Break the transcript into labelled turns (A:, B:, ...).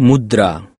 A: मुद्रा